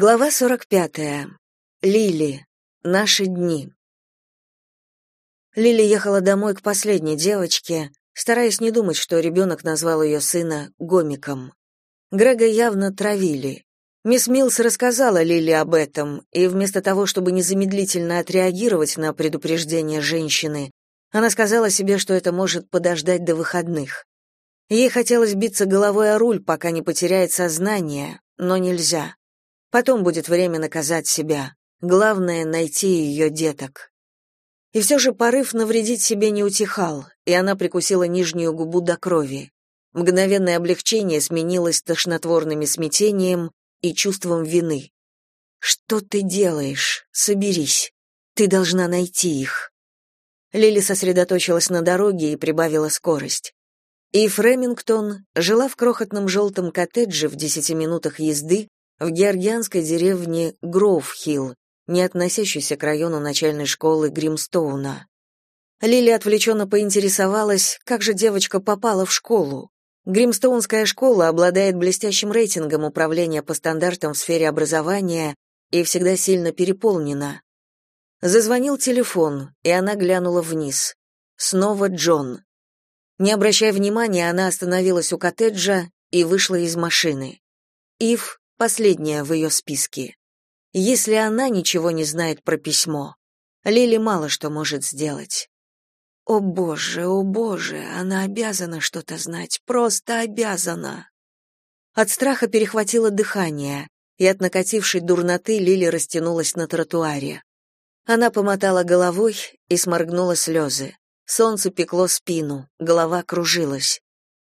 Глава 45. Лили. Наши дни. Лили ехала домой к последней девочке, стараясь не думать, что ребенок назвал ее сына Гомиком. Грега явно травили. Мисс Милс рассказала Лили об этом, и вместо того, чтобы незамедлительно отреагировать на предупреждение женщины, она сказала себе, что это может подождать до выходных. Ей хотелось биться головой о руль, пока не потеряет сознание, но нельзя. Потом будет время наказать себя. Главное — найти ее деток. И все же порыв навредить себе не утихал, и она прикусила нижнюю губу до крови. Мгновенное облегчение сменилось тошнотворным смятением и чувством вины. «Что ты делаешь? Соберись. Ты должна найти их». Лили сосредоточилась на дороге и прибавила скорость. И Фремингтон жила в крохотном желтом коттедже в десяти минутах езды в георгианской деревне Гроув-Хилл, не относящейся к району начальной школы Гримстоуна. Лили отвлеченно поинтересовалась, как же девочка попала в школу. Гримстоунская школа обладает блестящим рейтингом управления по стандартам в сфере образования и всегда сильно переполнена. Зазвонил телефон, и она глянула вниз. Снова Джон. Не обращая внимания, она остановилась у коттеджа и вышла из машины. Ив последняя в ее списке. Если она ничего не знает про письмо, Лили мало что может сделать. О боже, о боже, она обязана что-то знать, просто обязана. От страха перехватило дыхание, и от накатившей дурноты Лили растянулась на тротуаре. Она помотала головой и сморгнула слезы. Солнце пекло спину, голова кружилась.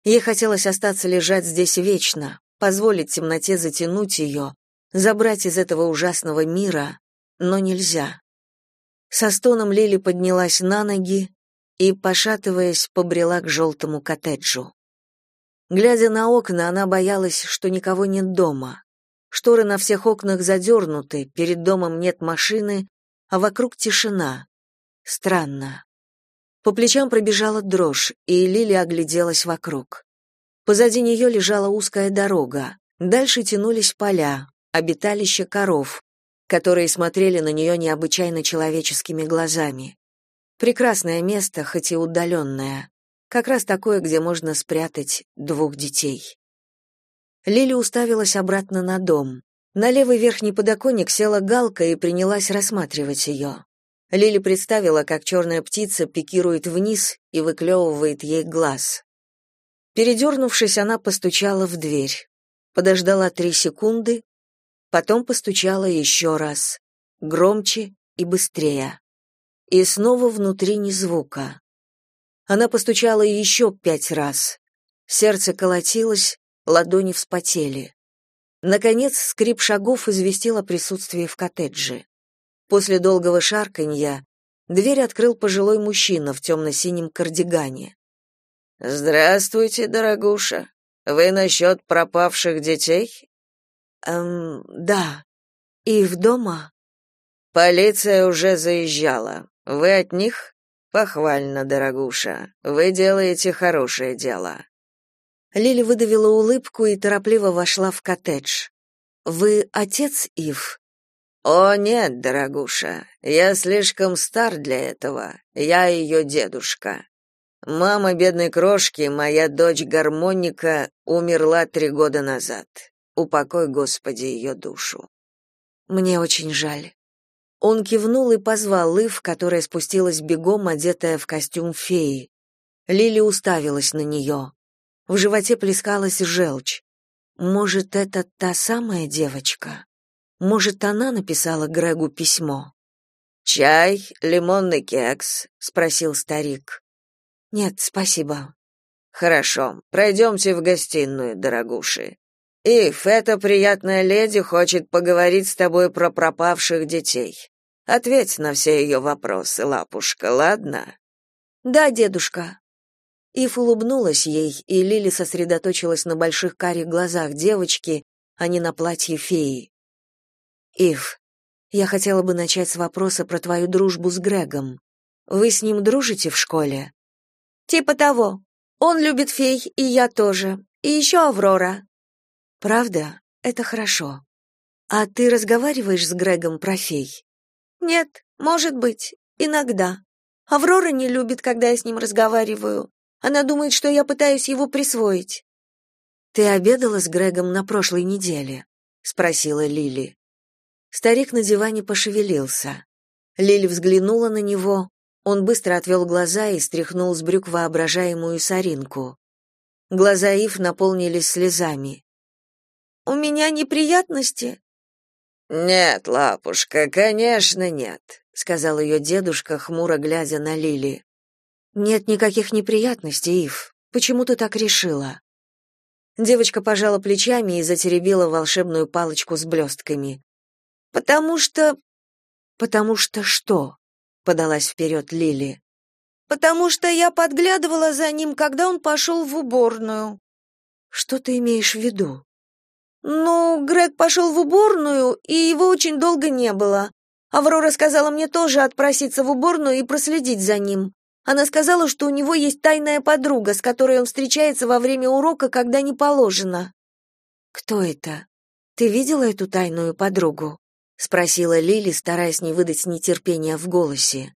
Ей хотелось остаться лежать здесь вечно, позволить темноте затянуть ее, забрать из этого ужасного мира, но нельзя. Со стоном Лили поднялась на ноги и, пошатываясь, побрела к желтому коттеджу. Глядя на окна, она боялась, что никого нет дома. Шторы на всех окнах задернуты, перед домом нет машины, а вокруг тишина. Странно. По плечам пробежала дрожь, и Лили огляделась вокруг. Позади нее лежала узкая дорога. Дальше тянулись поля, обиталища коров, которые смотрели на нее необычайно человеческими глазами. Прекрасное место, хоть и удаленное. Как раз такое, где можно спрятать двух детей. Лили уставилась обратно на дом. На левый верхний подоконник села галка и принялась рассматривать ее. Лили представила, как черная птица пикирует вниз и выклевывает ей глаз. Передернувшись, она постучала в дверь. Подождала три секунды, потом постучала еще раз, громче и быстрее. И снова внутри ни звука. Она постучала еще пять раз. Сердце колотилось, ладони вспотели. Наконец, скрип шагов известил о присутствии в коттедже. После долгого шарканья дверь открыл пожилой мужчина в темно-синем кардигане. Здравствуйте, дорогуша. Вы насчет пропавших детей? Эм, да. И в дома? Полиция уже заезжала. Вы от них? Похвально, дорогуша. Вы делаете хорошее дело. Лили выдавила улыбку и торопливо вошла в коттедж. Вы отец Ив? О нет, дорогуша. Я слишком стар для этого. Я ее дедушка. Мама бедной крошки, моя дочь гармоника, умерла три года назад. Упокой, Господи, ее душу. Мне очень жаль. Он кивнул и позвал Лыв, которая спустилась бегом, одетая в костюм феи. Лили уставилась на нее. В животе плескалась желчь. Может, это та самая девочка? Может, она написала Грегу письмо? «Чай, лимонный кекс?» — спросил старик. Нет, спасибо. Хорошо. Пройдемте в гостиную, дорогуши. Ив, эта приятная леди хочет поговорить с тобой про пропавших детей. Ответь на все ее вопросы, лапушка, ладно? Да, дедушка. Ив улыбнулась ей, и Лили сосредоточилась на больших карих глазах девочки, а не на платье феи. Ив, я хотела бы начать с вопроса про твою дружбу с Грегом. Вы с ним дружите в школе? Типа того. Он любит фей, и я тоже. И еще Аврора. Правда? Это хорошо. А ты разговариваешь с Грегом про фей? Нет, может быть, иногда. Аврора не любит, когда я с ним разговариваю. Она думает, что я пытаюсь его присвоить. Ты обедала с Грегом на прошлой неделе? спросила Лили. Старик на диване пошевелился. Лили взглянула на него, он быстро отвел глаза и стряхнул с брюк воображаемую соринку. Глаза Ив наполнились слезами. «У меня неприятности?» «Нет, лапушка, конечно, нет», — сказал ее дедушка, хмуро глядя на Лили. «Нет никаких неприятностей, Ив. Почему ты так решила?» Девочка пожала плечами и затеребила волшебную палочку с блестками. «Потому что...» «Потому что что?» — подалась вперед Лили. «Потому что я подглядывала за ним, когда он пошел в уборную». «Что ты имеешь в виду?» «Ну, Грег пошел в уборную, и его очень долго не было. Аврора сказала мне тоже отпроситься в уборную и проследить за ним. Она сказала, что у него есть тайная подруга, с которой он встречается во время урока, когда не положено. Кто это? Ты видела эту тайную подругу? Спросила Лили, стараясь не выдать нетерпения в голосе.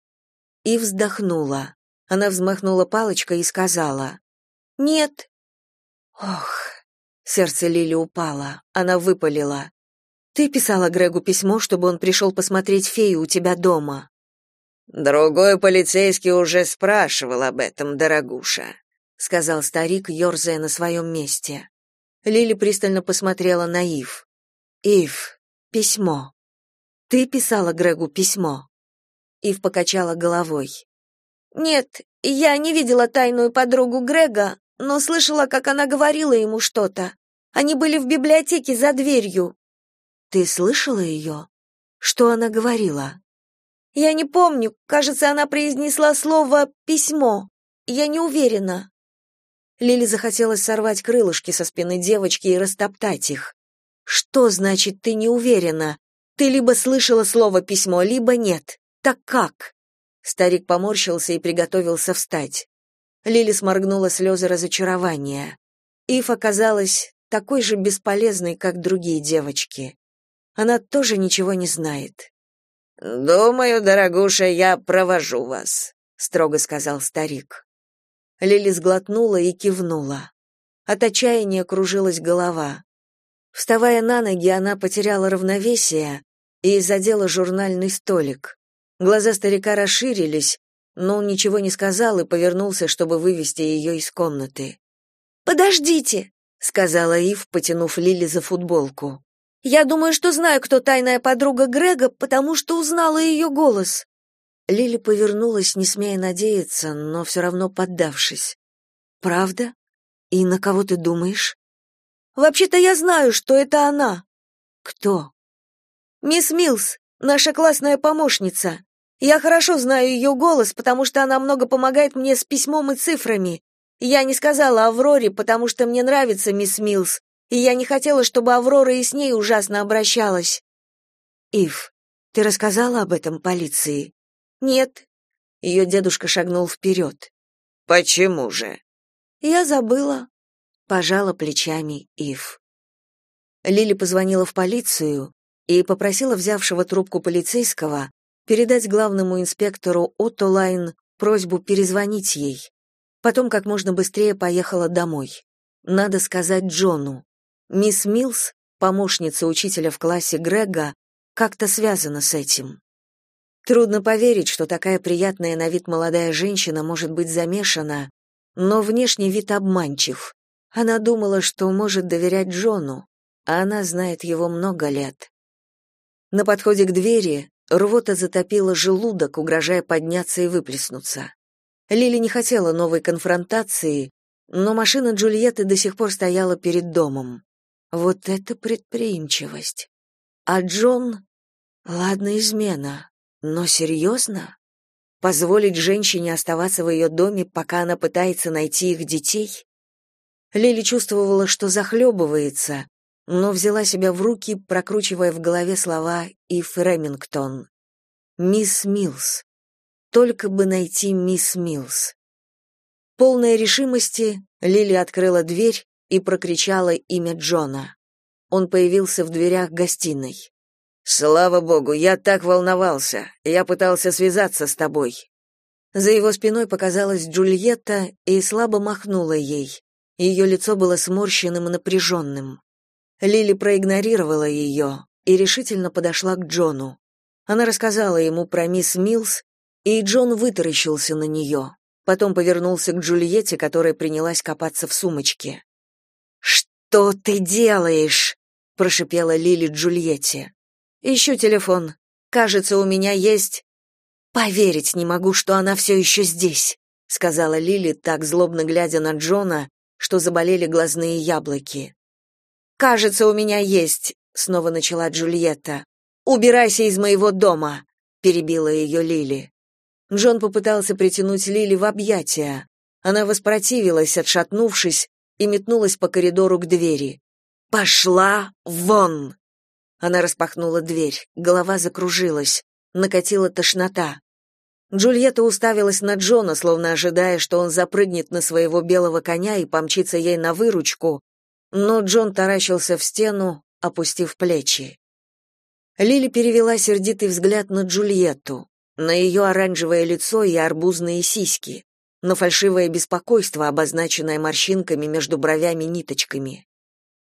И вздохнула. Она взмахнула палочкой и сказала: "Нет". Ох. Сердце Лили упало. Она выпалила: "Ты писала Грегу письмо, чтобы он пришел посмотреть фею у тебя дома". Другой полицейский уже спрашивал об этом, дорогуша, сказал старик, ерзая на своем месте. Лили пристально посмотрела на Ив. Ив, письмо. Ты писала Грегу письмо? Ив покачала головой. Нет, я не видела тайную подругу Грега, но слышала, как она говорила ему что-то. Они были в библиотеке за дверью. Ты слышала ее? Что она говорила? Я не помню, кажется, она произнесла слово «письмо». Я не уверена. Лили захотелось сорвать крылышки со спины девочки и растоптать их. Что значит ты не уверена? Ты либо слышала слово письмо, либо нет. Так как? Старик поморщился и приготовился встать. Лили сморгнула слезы разочарования. Ив оказалась такой же бесполезной, как другие девочки. Она тоже ничего не знает. Думаю, дорогуша, я провожу вас, строго сказал старик. Лили сглотнула и кивнула. От отчаяния кружилась голова. Вставая на ноги, она потеряла равновесие и задела журнальный столик. Глаза старика расширились, но он ничего не сказал и повернулся, чтобы вывести ее из комнаты. «Подождите», — сказала Ив, потянув Лили за футболку. Я думаю, что знаю, кто тайная подруга Грега, потому что узнала ее голос. Лили повернулась, не смея надеяться, но все равно поддавшись. Правда? И на кого ты думаешь? Вообще-то я знаю, что это она. Кто? Мисс Милс, наша классная помощница. Я хорошо знаю ее голос, потому что она много помогает мне с письмом и цифрами. Я не сказала Авроре, потому что мне нравится мисс Милс, и я не хотела, чтобы Аврора и с ней ужасно обращалась. Ив, ты рассказала об этом полиции? Нет. Ее дедушка шагнул вперед. Почему же? Я забыла. Пожала плечами Ив. Лили позвонила в полицию и попросила взявшего трубку полицейского передать главному инспектору Отто Лайн просьбу перезвонить ей. Потом как можно быстрее поехала домой. Надо сказать Джону. Мисс Милс, помощница учителя в классе Грега, как-то связана с этим. Трудно поверить, что такая приятная на вид молодая женщина может быть замешана, но внешний вид обманчив. Она думала, что может доверять Джону, а она знает его много лет. На подходе к двери рвота затопила желудок, угрожая подняться и выплеснуться. Лили не хотела новой конфронтации, но машина Джульетты до сих пор стояла перед домом. Вот это предприимчивость. А Джон... Ладно, измена. Но серьезно? Позволить женщине оставаться в ее доме, пока она пытается найти их детей? Лили чувствовала, что захлебывается, но взяла себя в руки, прокручивая в голове слова Ив Ремингтон. «Мисс Милс. Только бы найти мисс Милс». Полная решимости, Лили открыла дверь и прокричала имя Джона. он появился в дверях гостиной. Слава богу, я так волновался. Я пытался связаться с тобой. За его спиной показалась Джульетта и слабо махнула ей. Ее лицо было сморщенным и напряженным. Лили проигнорировала ее и решительно подошла к Джону. Она рассказала ему про мисс Милс, и Джон вытаращился на нее. Потом повернулся к Джульетте, которая принялась копаться в сумочке. «Что ты делаешь?» — прошипела Лили Джульетте. «Ищу телефон. Кажется, у меня есть...» «Поверить не могу, что она все еще здесь», — сказала Лили, так злобно глядя на Джона, что заболели глазные яблоки. «Кажется, у меня есть», — снова начала Джульетта. «Убирайся из моего дома», — перебила ее Лили. Джон попытался притянуть Лили в объятия. Она воспротивилась, отшатнувшись, и метнулась по коридору к двери. «Пошла вон!» Она распахнула дверь, голова закружилась, накатила тошнота. Джульетта уставилась на Джона, словно ожидая, что он запрыгнет на своего белого коня и помчится ей на выручку, но Джон таращился в стену, опустив плечи. Лили перевела сердитый взгляд на Джульетту на ее оранжевое лицо и арбузные сиськи, на фальшивое беспокойство, обозначенное морщинками между бровями ниточками.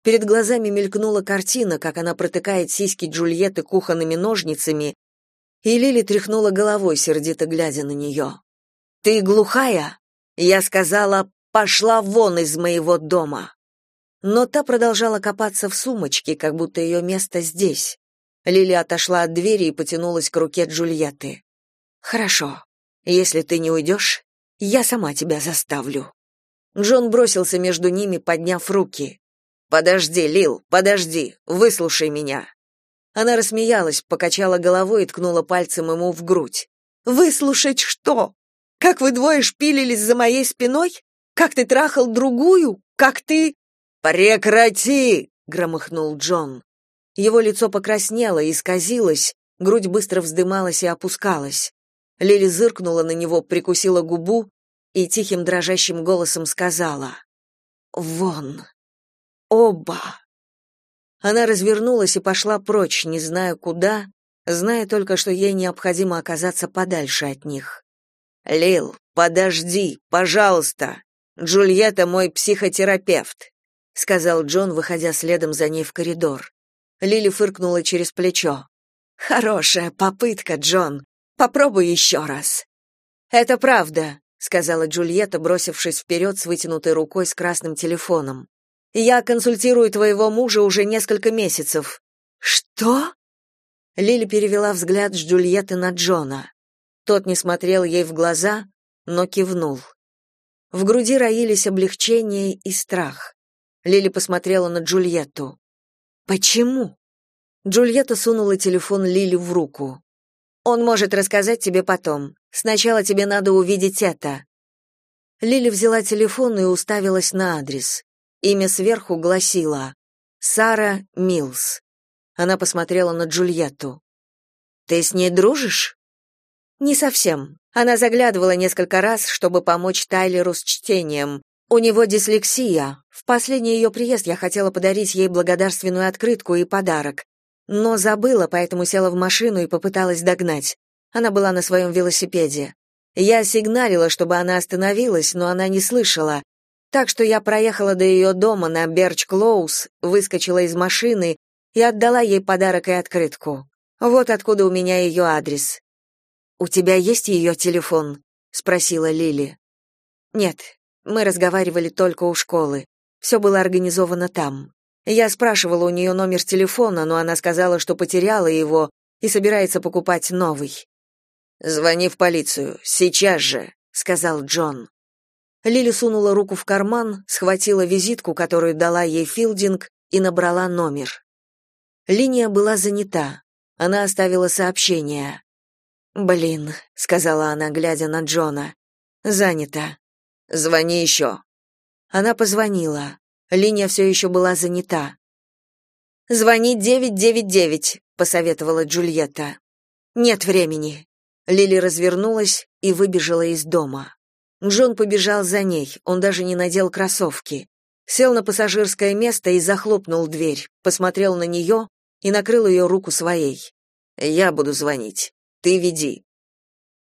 Перед глазами мелькнула картина, как она протыкает сиськи Джульетты кухонными ножницами, и Лили тряхнула головой, сердито глядя на нее. «Ты глухая?» Я сказала, «Пошла вон из моего дома!» Но та продолжала копаться в сумочке, как будто ее место здесь. Лили отошла от двери и потянулась к руке Джульетты. Хорошо. Если ты не уйдешь, я сама тебя заставлю. Джон бросился между ними, подняв руки. Подожди, Лил, подожди, выслушай меня. Она рассмеялась, покачала головой и ткнула пальцем ему в грудь. Выслушать что? Как вы двое шпилились за моей спиной? Как ты трахал другую? Как ты Прекрати, громыхнул Джон. Его лицо покраснело и исказилось, грудь быстро вздымалась и опускалась. Лили зыркнула на него, прикусила губу и тихим дрожащим голосом сказала «Вон! Оба!» Она развернулась и пошла прочь, не зная куда, зная только, что ей необходимо оказаться подальше от них. «Лил, подожди, пожалуйста! Джульетта мой психотерапевт», — сказал Джон, выходя следом за ней в коридор. Лили фыркнула через плечо. «Хорошая попытка, Джон. Попробуй еще раз. Это правда, сказала Джульетта, бросившись вперед с вытянутой рукой с красным телефоном. Я консультирую твоего мужа уже несколько месяцев. Что? Лили перевела взгляд с Джульетты на Джона. Тот не смотрел ей в глаза, но кивнул. В груди роились облегчение и страх. Лили посмотрела на Джульетту. Почему? Джульетта сунула телефон Лили в руку. Он может рассказать тебе потом. Сначала тебе надо увидеть это. Лили взяла телефон и уставилась на адрес. Имя сверху гласило Сара Милс. Она посмотрела на Джульетту. Ты с ней дружишь? Не совсем. Она заглядывала несколько раз, чтобы помочь Тайлеру с чтением. У него дислексия. В последний ее приезд я хотела подарить ей благодарственную открытку и подарок но забыла, поэтому села в машину и попыталась догнать. Она была на своем велосипеде. Я сигналила, чтобы она остановилась, но она не слышала. Так что я проехала до ее дома на Берч-Клоус, выскочила из машины и отдала ей подарок и открытку. Вот откуда у меня ее адрес. «У тебя есть ее телефон?» — спросила Лили. «Нет, мы разговаривали только у школы. Все было организовано там. Я спрашивала у нее номер телефона, но она сказала, что потеряла его и собирается покупать новый. «Звони в полицию, сейчас же», — сказал Джон. Лили сунула руку в карман, схватила визитку, которую дала ей Филдинг, и набрала номер. Линия была занята. Она оставила сообщение. «Блин», — сказала она, глядя на Джона. «Занято. Звони еще». Она позвонила. Линия все еще была занята. «Звони 999», — посоветовала Джульетта. «Нет времени». Лили развернулась и выбежала из дома. Джон побежал за ней, он даже не надел кроссовки. Сел на пассажирское место и захлопнул дверь, посмотрел на нее и накрыл ее руку своей. «Я буду звонить. Ты веди».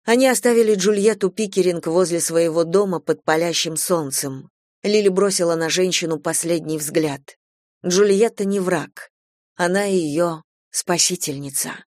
Они оставили Джульетту Пикеринг возле своего дома под палящим солнцем. Лили бросила на женщину последний взгляд. Джульетта не враг. Она ее спасительница.